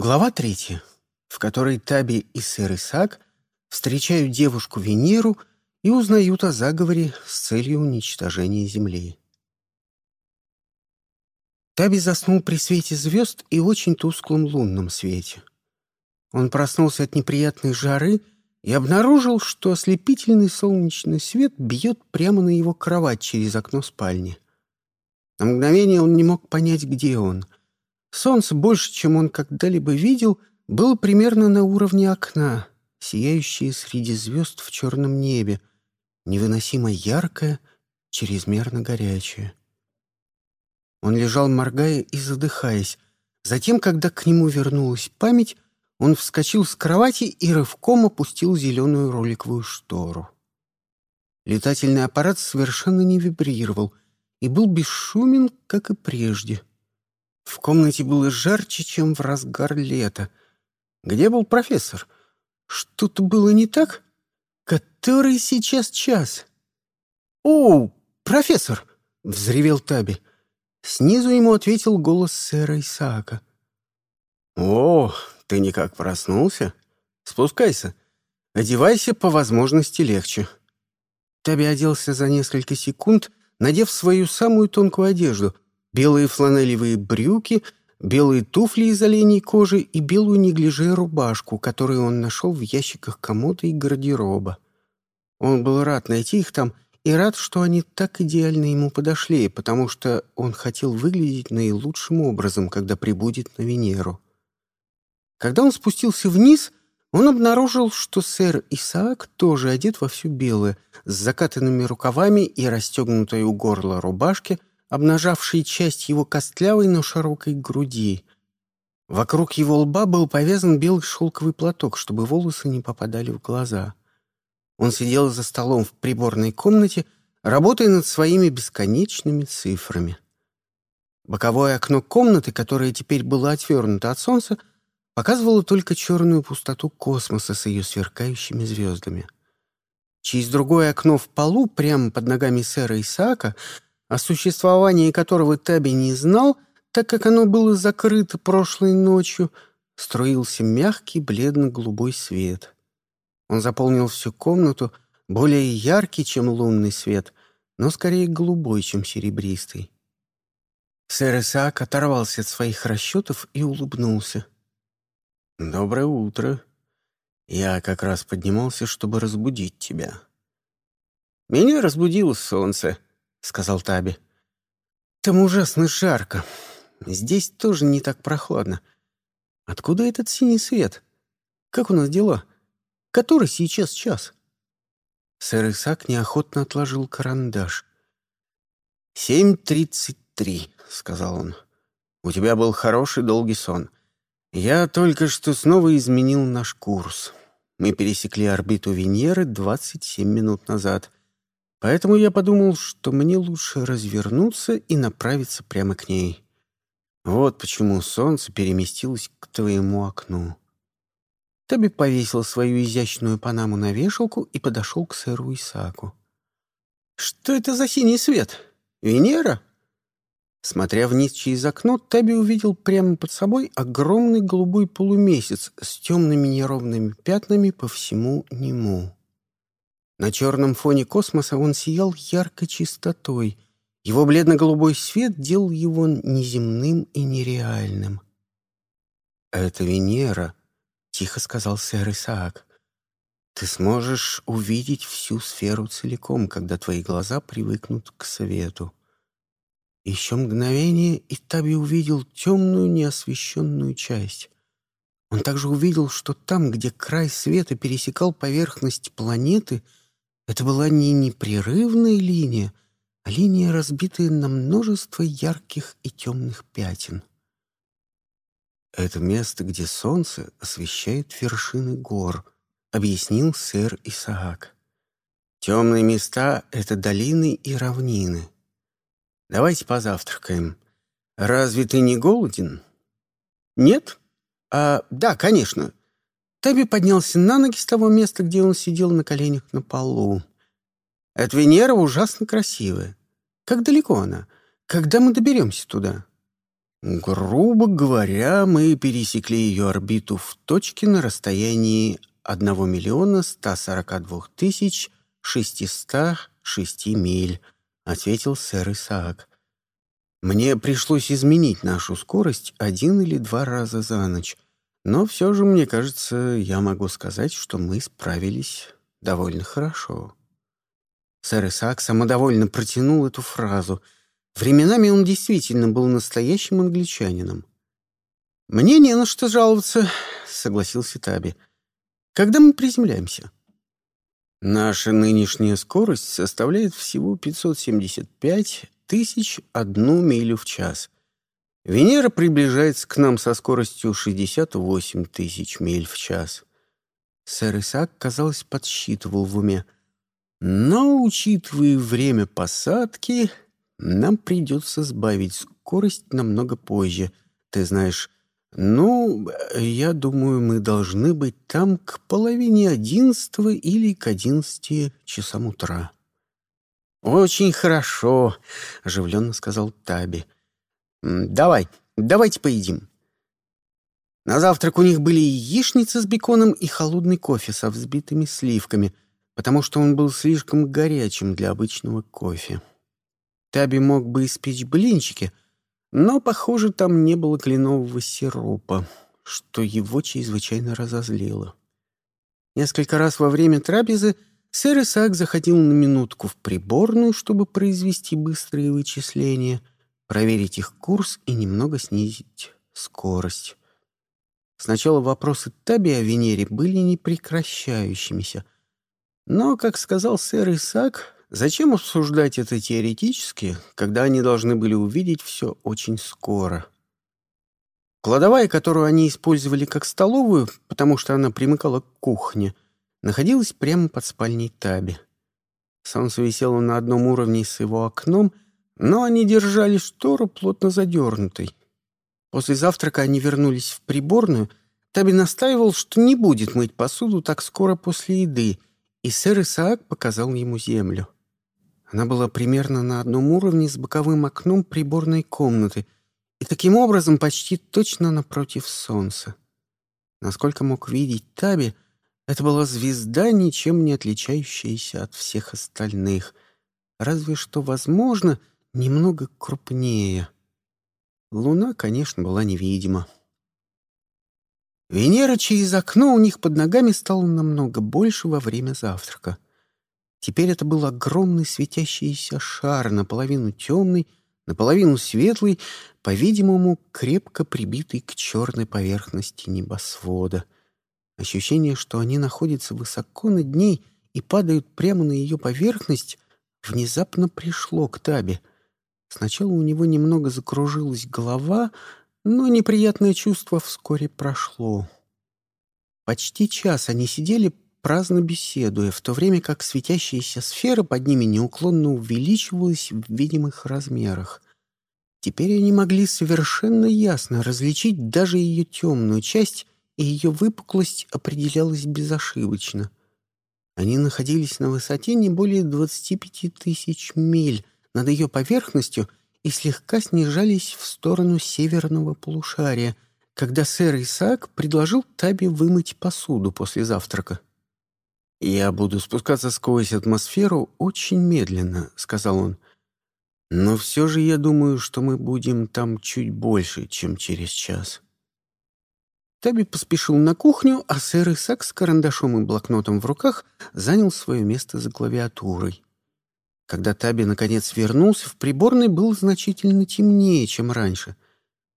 Глава третья, в которой Таби и сэр Исаак встречают девушку Венеру и узнают о заговоре с целью уничтожения Земли. Таби заснул при свете звезд и очень тусклом лунном свете. Он проснулся от неприятной жары и обнаружил, что ослепительный солнечный свет бьет прямо на его кровать через окно спальни. На мгновение он не мог понять, где он. Солнце, больше, чем он когда-либо видел, было примерно на уровне окна, сияющее среди звезд в черном небе, невыносимо яркое, чрезмерно горячее. Он лежал, моргая и задыхаясь. Затем, когда к нему вернулась память, он вскочил с кровати и рывком опустил зеленую роликовую штору. Летательный аппарат совершенно не вибрировал и был бесшумен, как и прежде. В комнате было жарче, чем в разгар лета. Где был профессор? Что-то было не так? Который сейчас час? «О, профессор!» — взревел Таби. Снизу ему ответил голос сэра Исаака. «О, ты никак проснулся? Спускайся. Одевайся по возможности легче». Таби оделся за несколько секунд, надев свою самую тонкую одежду — белые фланелевые брюки, белые туфли из оленей кожи и белую неглиже рубашку, которую он нашел в ящиках комода и гардероба. Он был рад найти их там и рад, что они так идеально ему подошли, потому что он хотел выглядеть наилучшим образом, когда прибудет на Венеру. Когда он спустился вниз, он обнаружил, что сэр Исаак тоже одет во все белое, с закатанными рукавами и расстегнутой у горла рубашки, обнажавшей часть его костлявой, но широкой груди. Вокруг его лба был повязан белый шелковый платок, чтобы волосы не попадали в глаза. Он сидел за столом в приборной комнате, работая над своими бесконечными цифрами. Боковое окно комнаты, которое теперь было отвернуто от солнца, показывала только черную пустоту космоса с ее сверкающими звездами. Через другое окно в полу, прямо под ногами сэра Исаака, о существовании которого Таби не знал, так как оно было закрыто прошлой ночью, струился мягкий бледно-голубой свет. Он заполнил всю комнату, более яркий, чем лунный свет, но скорее голубой, чем серебристый. Сэр Исаак оторвался от своих расчетов и улыбнулся. «Доброе утро. Я как раз поднимался, чтобы разбудить тебя». «Меня разбудило солнце», — сказал Таби. «Там ужасно жарко. Здесь тоже не так прохладно. Откуда этот синий свет? Как у нас дела? Который сейчас час?» Сэр Исаак неохотно отложил карандаш. «Семь тридцать три», — сказал он. «У тебя был хороший долгий сон. Я только что снова изменил наш курс. Мы пересекли орбиту Венеры 27 минут назад. Поэтому я подумал, что мне лучше развернуться и направиться прямо к ней. Вот почему солнце переместилось к твоему окну. Тоби повесил свою изящную панаму на вешалку и подошел к сэру Исааку. «Что это за синий свет? Венера?» Смотря вниз через окно, Таби увидел прямо под собой огромный голубой полумесяц с темными неровными пятнами по всему нему. На черном фоне космоса он сиял яркой чистотой. Его бледно-голубой свет делал его неземным и нереальным. «Это Венера», — тихо сказал сэр Исаак. «Ты сможешь увидеть всю сферу целиком, когда твои глаза привыкнут к свету». Еще мгновение, и Таби увидел темную неосвещенную часть. Он также увидел, что там, где край света пересекал поверхность планеты, это была не непрерывная линия, а линия, разбитая на множество ярких и темных пятен. «Это место, где солнце освещает вершины гор», — объяснил сэр Исаак. «Темные места — это долины и равнины. Давайте позавтракаем. Разве ты не голоден? Нет? А, да, конечно. Таби поднялся на ноги с того места, где он сидел на коленях на полу. Эта Венера ужасно красивая. Как далеко она? Когда мы доберемся туда? Грубо говоря, мы пересекли ее орбиту в точке на расстоянии 1 миллиона 142 тысяч 606 миль, ответил сэр Исаак. Мне пришлось изменить нашу скорость один или два раза за ночь, но все же, мне кажется, я могу сказать, что мы справились довольно хорошо. Сэр Исаак самодовольно протянул эту фразу — Временами он действительно был настоящим англичанином. «Мне не на что жаловаться», — согласился Таби. «Когда мы приземляемся?» «Наша нынешняя скорость составляет всего 575 тысяч одну милю в час. Венера приближается к нам со скоростью 68 тысяч миль в час». Сэр Исаак, казалось, подсчитывал в уме. «Но, учитывая время посадки, нам придется сбавить скорость намного позже. Ты знаешь, ну, я думаю, мы должны быть там к половине одиннадцатого или к одиннадцати часам утра. «Очень хорошо», — оживленно сказал Таби. «Давай, давайте поедим». На завтрак у них были яичница с беконом и холодный кофе со взбитыми сливками, потому что он был слишком горячим для обычного кофе. Таби мог бы испечь блинчики, но, похоже, там не было кленового сиропа, что его чрезвычайно разозлило. Несколько раз во время трапезы сэр Исаак заходил на минутку в приборную, чтобы произвести быстрые вычисления, проверить их курс и немного снизить скорость. Сначала вопросы Таби о Венере были непрекращающимися, но, как сказал сэр Исаак, Зачем обсуждать это теоретически, когда они должны были увидеть все очень скоро? Кладовая, которую они использовали как столовую, потому что она примыкала к кухне, находилась прямо под спальней Таби. Солнце висело на одном уровне с его окном, но они держали штору плотно задернутой. После завтрака они вернулись в приборную. Таби настаивал, что не будет мыть посуду так скоро после еды, и сэр Исаак показал ему землю. Она была примерно на одном уровне с боковым окном приборной комнаты и таким образом почти точно напротив солнца. Насколько мог видеть Таби, это была звезда, ничем не отличающаяся от всех остальных, разве что, возможно, немного крупнее. Луна, конечно, была невидима. Венера через окно у них под ногами стала намного больше во время завтрака — Теперь это был огромный светящийся шар, наполовину темный, наполовину светлый, по-видимому, крепко прибитый к черной поверхности небосвода. Ощущение, что они находятся высоко над ней и падают прямо на ее поверхность, внезапно пришло к Табе. Сначала у него немного закружилась голова, но неприятное чувство вскоре прошло. Почти час они сидели, праздно беседуя, в то время как светящаяся сфера под ними неуклонно увеличивалась в видимых размерах. Теперь они могли совершенно ясно различить даже ее темную часть, и ее выпуклость определялась безошибочно. Они находились на высоте не более 25 тысяч миль над ее поверхностью и слегка снижались в сторону северного полушария, когда сэр Исаак предложил Таби вымыть посуду после завтрака. «Я буду спускаться сквозь атмосферу очень медленно», — сказал он. «Но все же я думаю, что мы будем там чуть больше, чем через час». Таби поспешил на кухню, а сэр Исак с карандашом и блокнотом в руках занял свое место за клавиатурой. Когда Таби наконец вернулся, в приборной был значительно темнее, чем раньше.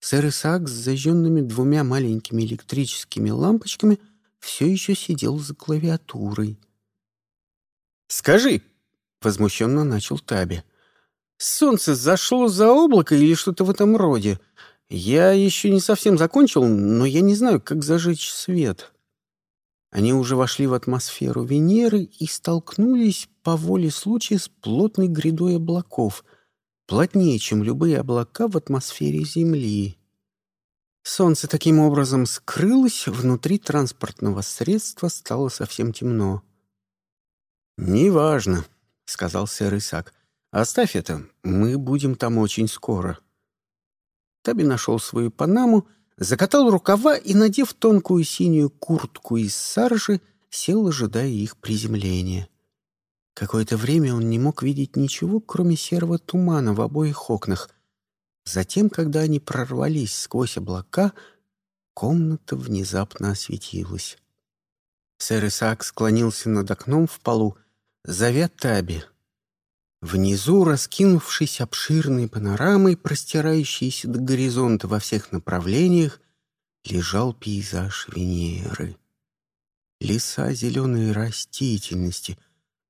Сэр Исаак с зажженными двумя маленькими электрическими лампочками — все еще сидел за клавиатурой. «Скажи», — возмущенно начал Таби, — «солнце зашло за облако или что-то в этом роде? Я еще не совсем закончил, но я не знаю, как зажечь свет». Они уже вошли в атмосферу Венеры и столкнулись по воле случая с плотной грядой облаков, плотнее, чем любые облака в атмосфере Земли. Солнце таким образом скрылось, внутри транспортного средства стало совсем темно. «Неважно», — сказал сэр Исаак. «Оставь это, мы будем там очень скоро». Таби нашел свою панаму, закатал рукава и, надев тонкую синюю куртку из саржи, сел, ожидая их приземления. Какое-то время он не мог видеть ничего, кроме серого тумана в обоих окнах. Затем, когда они прорвались сквозь облака, комната внезапно осветилась. Сэр Исаак склонился над окном в полу, зовя Таби. Внизу, раскинувшись обширной панорамой, простирающейся до горизонта во всех направлениях, лежал пейзаж Венеры. Леса зеленой растительности —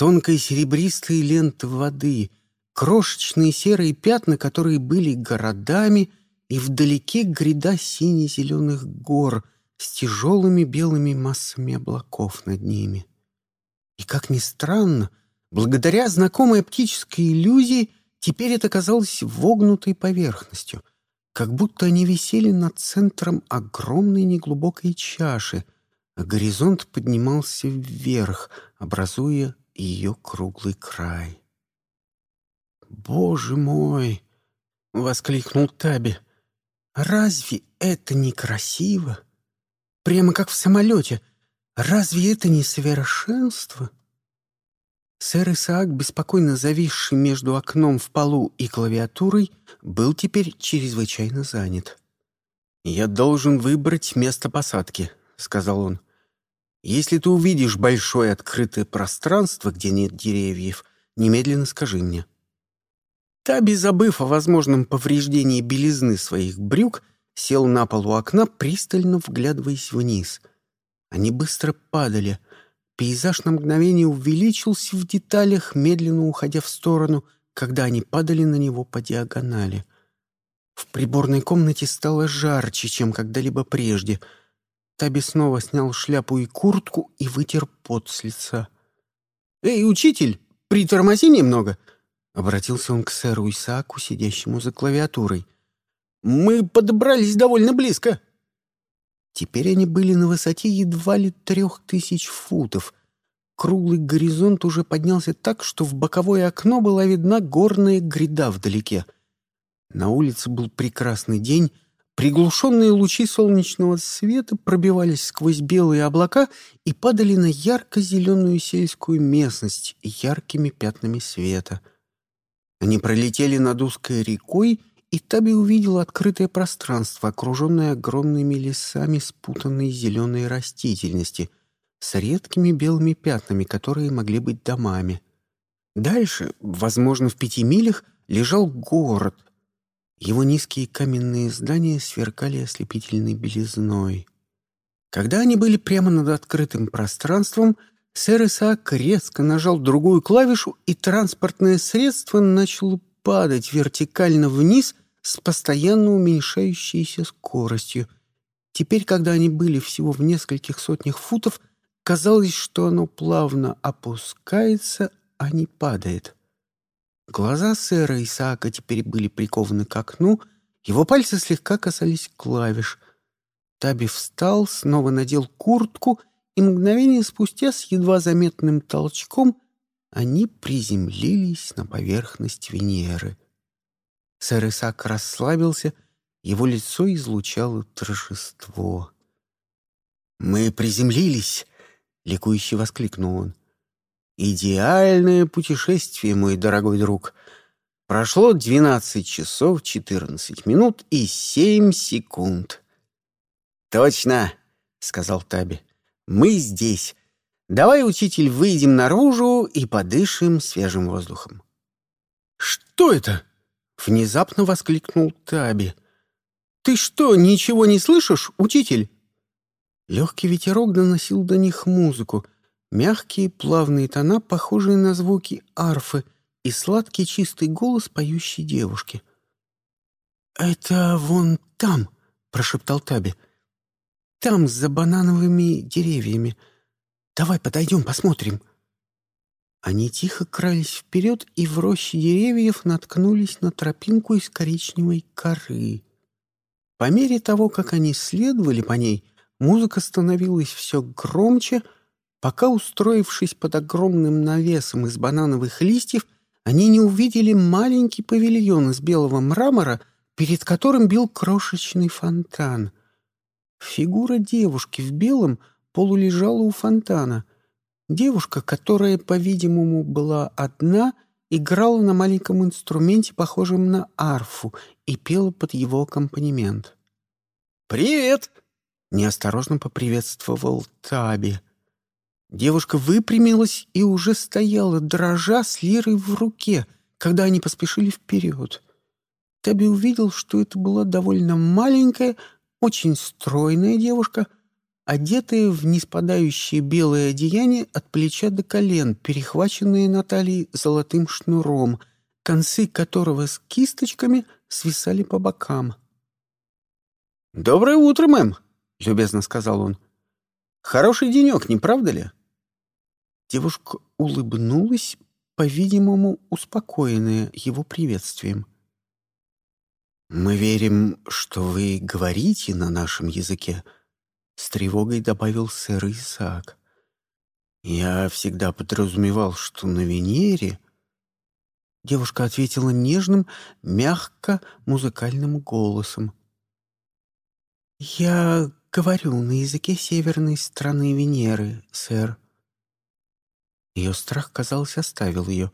Тонкая серебристая лента воды, крошечные серые пятна, которые были городами, и вдалеке гряда сине-зеленых гор с тяжелыми белыми массами облаков над ними. И, как ни странно, благодаря знакомой оптической иллюзии, теперь это казалось вогнутой поверхностью, как будто они висели над центром огромной неглубокой чаши, а горизонт поднимался вверх, образуя ее круглый край. «Боже мой!» — воскликнул Таби. «Разве это не красиво? Прямо как в самолете. Разве это не совершенство?» Сэр Исаак, беспокойно зависший между окном в полу и клавиатурой, был теперь чрезвычайно занят. «Я должен выбрать место посадки», — сказал он. Если ты увидишь большое открытое пространство, где нет деревьев, немедленно скажи мне». Таби, забыв о возможном повреждении белизны своих брюк, сел на пол у окна, пристально вглядываясь вниз. Они быстро падали. Пейзаж на мгновение увеличился в деталях, медленно уходя в сторону, когда они падали на него по диагонали. В приборной комнате стало жарче, чем когда-либо прежде — Таби снова снял шляпу и куртку и вытер пот с лица. «Эй, учитель, притормози немного!» — обратился он к сэру Исааку, сидящему за клавиатурой. «Мы подобрались довольно близко». Теперь они были на высоте едва ли трех тысяч футов. Круглый горизонт уже поднялся так, что в боковое окно была видна горная гряда вдалеке. На улице был прекрасный день, Приглушенные лучи солнечного света пробивались сквозь белые облака и падали на ярко-зеленую сельскую местность яркими пятнами света. Они пролетели над узкой рекой, и Таби увидел открытое пространство, окруженное огромными лесами спутанной зеленой растительности, с редкими белыми пятнами, которые могли быть домами. Дальше, возможно, в пяти милях, лежал город — его низкие каменные здания сверкали ослепительной белизной. Когда они были прямо над открытым пространством, сэр Исаак резко нажал другую клавишу, и транспортное средство начало падать вертикально вниз с постоянно уменьшающейся скоростью. Теперь, когда они были всего в нескольких сотнях футов, казалось, что оно плавно опускается, а не падает. Глаза сэра Исаака теперь были прикованы к окну, его пальцы слегка касались клавиш. Таби встал, снова надел куртку, и мгновение спустя с едва заметным толчком они приземлились на поверхность Венеры. Сэр Исаак расслабился, его лицо излучало торжество. «Мы приземлились!» — ликующе воскликнул он. Идеальное путешествие, мой дорогой друг. Прошло 12 часов 14 минут и 7 секунд. Точно, сказал Таби. Мы здесь. Давай, учитель, выйдем наружу и подышим свежим воздухом. Что это? Внезапно воскликнул Таби. Ты что, ничего не слышишь, учитель? Легкий ветерок доносил до них музыку — Мягкие плавные тона, похожие на звуки арфы, и сладкий чистый голос поющей девушки. «Это вон там», — прошептал Таби. «Там, за банановыми деревьями. Давай подойдем, посмотрим». Они тихо крались вперед и в роще деревьев наткнулись на тропинку из коричневой коры. По мере того, как они следовали по ней, музыка становилась все громче — пока, устроившись под огромным навесом из банановых листьев, они не увидели маленький павильон из белого мрамора, перед которым бил крошечный фонтан. Фигура девушки в белом полулежала у фонтана. Девушка, которая, по-видимому, была одна, играла на маленьком инструменте, похожем на арфу, и пела под его аккомпанемент. «Привет!» — неосторожно поприветствовал Таби. Девушка выпрямилась и уже стояла, дрожа с лирой в руке, когда они поспешили вперед. Таби увидел, что это была довольно маленькая, очень стройная девушка, одетая в неспадающее белое одеяние от плеча до колен, перехваченное на золотым шнуром, концы которого с кисточками свисали по бокам. «Доброе утро, мэм!» — любезно сказал он. «Хороший денек, не правда ли?» Девушка улыбнулась, по-видимому, успокоенная его приветствием. «Мы верим, что вы говорите на нашем языке», — с тревогой добавил сэр Исаак. «Я всегда подразумевал, что на Венере...» Девушка ответила нежным, мягко музыкальным голосом. «Я говорю на языке северной страны Венеры, сэр». Ее страх, казалось, оставил ее.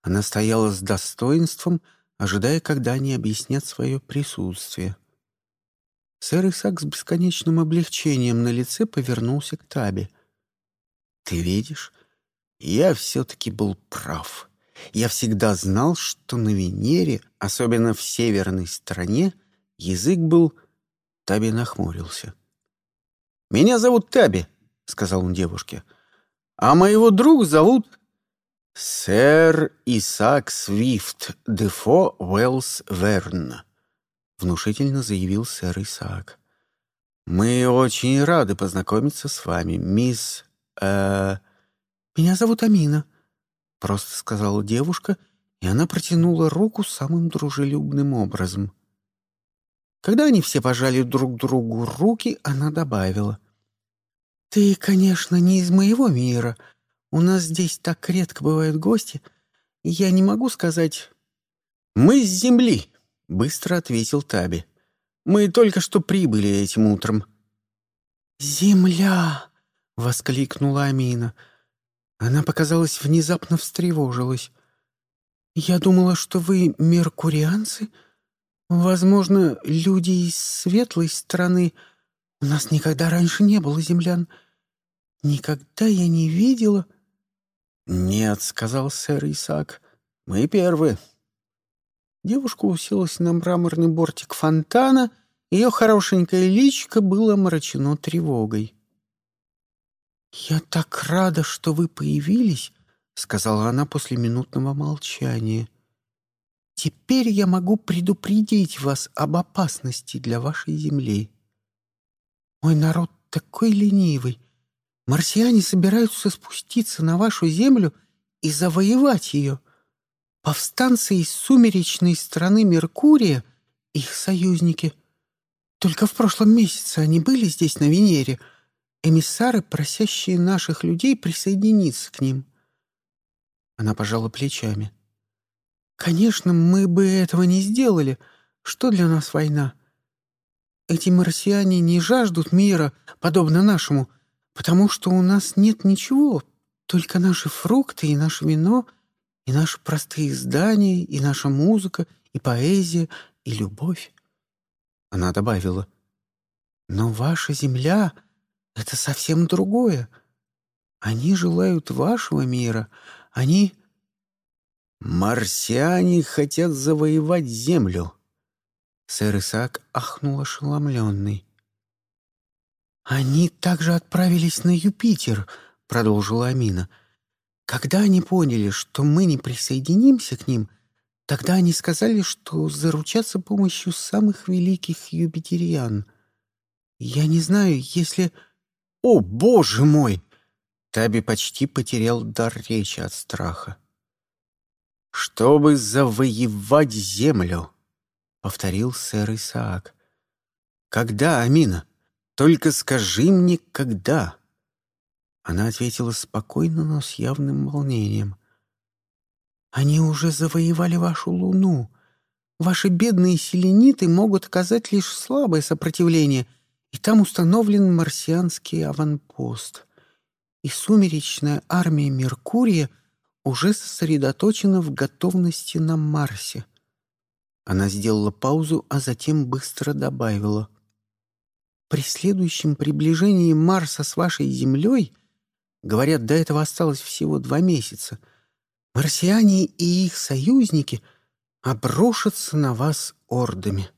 Она стояла с достоинством, ожидая, когда они объяснят свое присутствие. Сэр Исаак с бесконечным облегчением на лице повернулся к Табе. «Ты видишь, я все-таки был прав. Я всегда знал, что на Венере, особенно в северной стране, язык был...» Таби нахмурился. «Меня зовут Таби», — сказал он девушке. «А моего друга зовут «Сэр Исаак Свифт, Дефо Уэллс Верн», — внушительно заявил сэр Исаак. «Мы очень рады познакомиться с вами, мисс... Э, «Меня зовут Амина», — просто сказала девушка, и она протянула руку самым дружелюбным образом. Когда они все пожали друг другу руки, она добавила. «Ты, конечно, не из моего мира, — у нас здесь так редко бывают гости, я не могу сказать...» «Мы с земли», — быстро ответил Таби. «Мы только что прибыли этим утром». «Земля!» — воскликнула Амина. Она, показалось, внезапно встревожилась. «Я думала, что вы меркурианцы. Возможно, люди из светлой страны. У нас никогда раньше не было землян. Никогда я не видела...» «Нет», — сказал сэр Исаак, — «мы первые». Девушка уселась на мраморный бортик фонтана, ее хорошенькое личико было омрачено тревогой. «Я так рада, что вы появились», — сказала она после минутного молчания. «Теперь я могу предупредить вас об опасности для вашей земли. Мой народ такой ленивый, Марсиане собираются спуститься на вашу землю и завоевать ее. Повстанцы из сумеречной страны Меркурия — их союзники. Только в прошлом месяце они были здесь, на Венере, эмиссары, просящие наших людей присоединиться к ним. Она пожала плечами. «Конечно, мы бы этого не сделали. Что для нас война? Эти марсиане не жаждут мира, подобно нашему — потому что у нас нет ничего, только наши фрукты и наше вино, и наши простые здания, и наша музыка, и поэзия, и любовь. Она добавила, «Но ваша земля — это совсем другое. Они желают вашего мира, они...» «Марсиане хотят завоевать землю!» Сэр Исаак ахнул ошеломленный. «Они также отправились на Юпитер», — продолжила Амина. «Когда они поняли, что мы не присоединимся к ним, тогда они сказали, что заручатся помощью самых великих юпитериан. Я не знаю, если...» «О, боже мой!» Таби почти потерял дар речи от страха. «Чтобы завоевать землю», — повторил сэр Исаак. «Когда, Амина?» Только скажи мне, когда?» Она ответила спокойно, но с явным волнением. «Они уже завоевали вашу луну. Ваши бедные селениты могут оказать лишь слабое сопротивление, и там установлен марсианский аванпост. И сумеречная армия Меркурия уже сосредоточена в готовности на Марсе. Она сделала паузу, а затем быстро добавила. «При следующем приближении Марса с вашей Землей, говорят, до этого осталось всего два месяца, марсиане и их союзники — обрушатся на вас ордами.